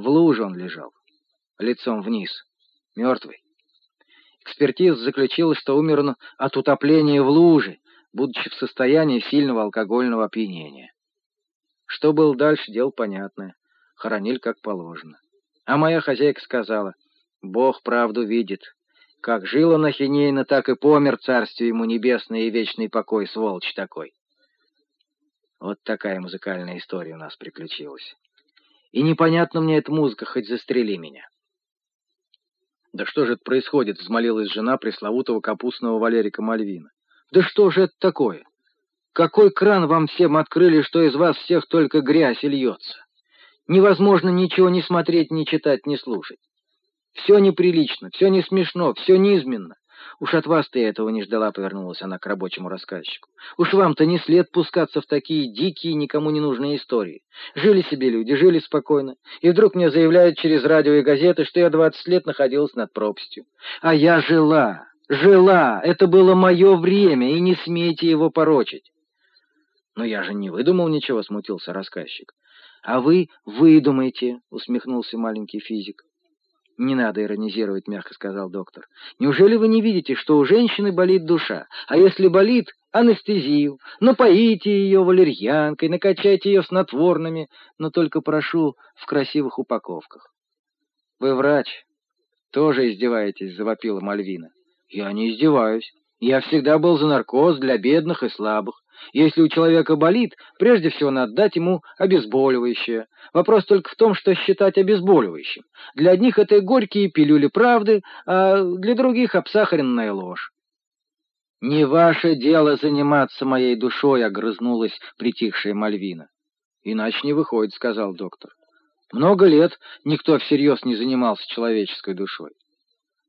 В луже он лежал, лицом вниз, мертвый. Экспертиза заключила, что умер он от утопления в луже, будучи в состоянии сильного алкогольного опьянения. Что было дальше, дело понятное. Хоронили как положено. А моя хозяйка сказала, «Бог правду видит. Как жил он ахинейно, так и помер, царствие ему небесное и вечный покой, сволочь такой». Вот такая музыкальная история у нас приключилась. И непонятно мне эта музыка, хоть застрели меня. «Да что же это происходит?» — взмолилась жена пресловутого капустного Валерика Мальвина. «Да что же это такое? Какой кран вам всем открыли, что из вас всех только грязь и льется? Невозможно ничего не смотреть, не читать, не слушать. Все неприлично, все не смешно, все низменно. Уж от вас ты этого не ждала, повернулась она к рабочему рассказчику. Уж вам-то не след пускаться в такие дикие, никому не нужные истории. Жили себе люди, жили спокойно, и вдруг мне заявляют через радио и газеты, что я двадцать лет находилась над пропастью. А я жила, жила, это было мое время, и не смейте его порочить. Но я же не выдумал ничего, смутился рассказчик. А вы выдумаете, усмехнулся маленький физик. «Не надо иронизировать», — мягко сказал доктор. «Неужели вы не видите, что у женщины болит душа? А если болит, анестезию. Напоите ее валерьянкой, накачайте ее снотворными, но только прошу в красивых упаковках». «Вы врач. Тоже издеваетесь», — завопила Мальвина. «Я не издеваюсь. Я всегда был за наркоз для бедных и слабых. Если у человека болит, прежде всего надо дать ему обезболивающее. Вопрос только в том, что считать обезболивающим. Для одних это горькие пилюли правды, а для других обсахаренная ложь. «Не ваше дело заниматься моей душой», — огрызнулась притихшая Мальвина. «Иначе не выходит», — сказал доктор. «Много лет никто всерьез не занимался человеческой душой.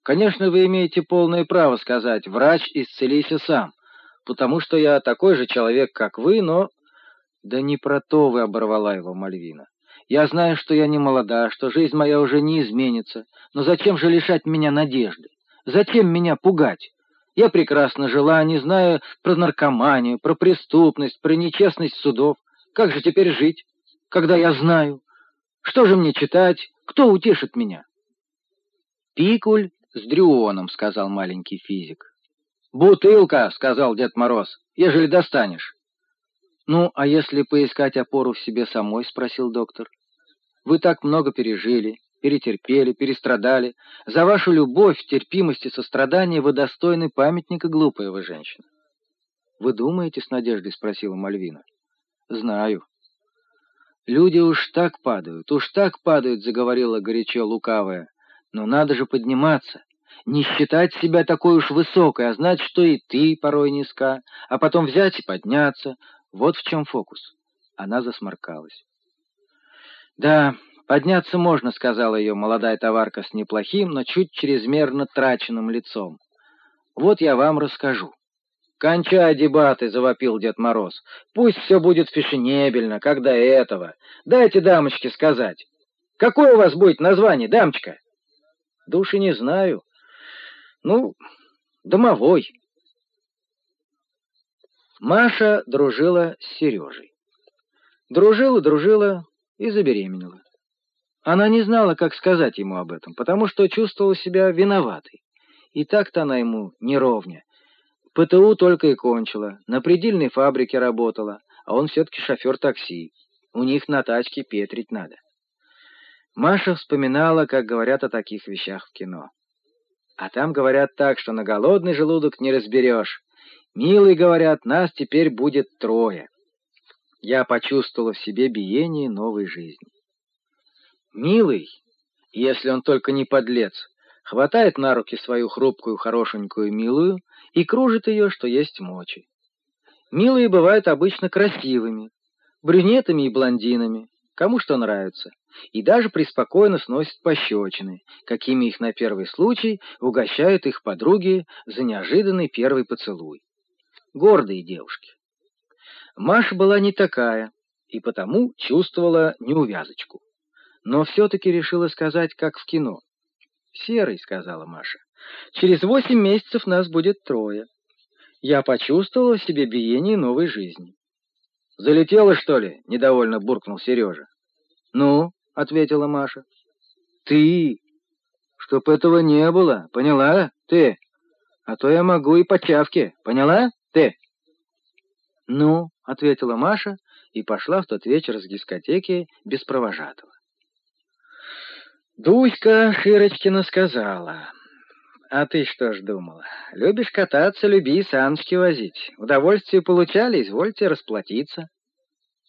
Конечно, вы имеете полное право сказать «врач, исцелися сам» потому что я такой же человек, как вы, но...» «Да не про то вы оборвала его Мальвина. Я знаю, что я не молода, что жизнь моя уже не изменится, но зачем же лишать меня надежды? Зачем меня пугать? Я прекрасно жила, не знаю про наркоманию, про преступность, про нечестность судов. Как же теперь жить, когда я знаю? Что же мне читать? Кто утешит меня?» «Пикуль с дрюоном», — сказал маленький физик. «Бутылка!» — сказал Дед Мороз, — «ежели достанешь». «Ну, а если поискать опору в себе самой?» — спросил доктор. «Вы так много пережили, перетерпели, перестрадали. За вашу любовь, терпимость и сострадание вы достойны памятника, глупая вы женщина». «Вы думаете?» — с надеждой спросила Мальвина. «Знаю». «Люди уж так падают, уж так падают», — заговорила горячо лукавая. «Но надо же подниматься не считать себя такой уж высокой, а знать, что и ты порой низка, а потом взять и подняться. Вот в чем фокус. Она засморкалась. «Да, подняться можно», — сказала ее молодая товарка с неплохим, но чуть чрезмерно траченным лицом. «Вот я вам расскажу». «Кончай дебаты», — завопил Дед Мороз. «Пусть все будет фешенебельно, как до этого. Дайте дамочке сказать. Какое у вас будет название, дамочка?» «Души не знаю», ну, домовой. Маша дружила с Сережей. Дружила, дружила и забеременела. Она не знала, как сказать ему об этом, потому что чувствовала себя виноватой. И так-то она ему неровня. ПТУ только и кончила, на предельной фабрике работала, а он все-таки шофер такси. У них на тачке петрить надо. Маша вспоминала, как говорят о таких вещах в кино. А там говорят так, что на голодный желудок не разберешь. Милый, говорят, нас теперь будет трое. Я почувствовала в себе биение новой жизни. Милый, если он только не подлец, хватает на руки свою хрупкую, хорошенькую милую и кружит ее, что есть мочи. Милые бывают обычно красивыми, брюнетами и блондинами, кому что нравится и даже преспокойно сносят пощечины, какими их на первый случай угощают их подруги за неожиданный первый поцелуй. Гордые девушки. Маша была не такая, и потому чувствовала неувязочку. Но все-таки решила сказать, как в кино. «Серый», — сказала Маша, — «через восемь месяцев нас будет трое. Я почувствовала в себе биение новой жизни». «Залетела, что ли?» — недовольно буркнул Сережа. «Ну?» — ответила Маша. Ты! Чтоб этого не было, поняла ты? А то я могу и по чавке, поняла ты? Ну, — ответила Маша и пошла в тот вечер с дискотеки без провожатого. Дуська Широчкина сказала... «А ты что ж думала? Любишь кататься, люби и саночки возить. Удовольствие получали, извольте расплатиться».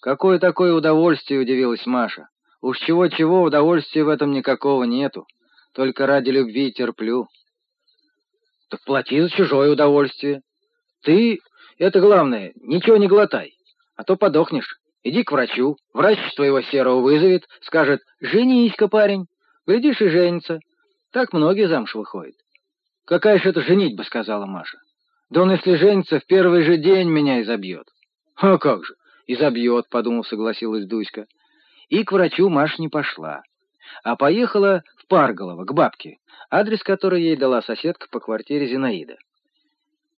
«Какое такое удовольствие?» — удивилась Маша. «Уж чего-чего, удовольствия в этом никакого нету. Только ради любви терплю». «Так плати за чужое удовольствие. Ты, это главное, ничего не глотай, а то подохнешь. Иди к врачу, врач твоего серого вызовет, скажет «Женись-ка, парень». Глядишь, и женится. Так многие замуж выходят. «Какая же это женитьба?» — сказала Маша. «Да он, если женится, в первый же день меня изобьет». «А как же, изобьет», — подумал, согласилась Дуська. И к врачу Маша не пошла, а поехала в Парголово, к бабке, адрес которой ей дала соседка по квартире Зинаида.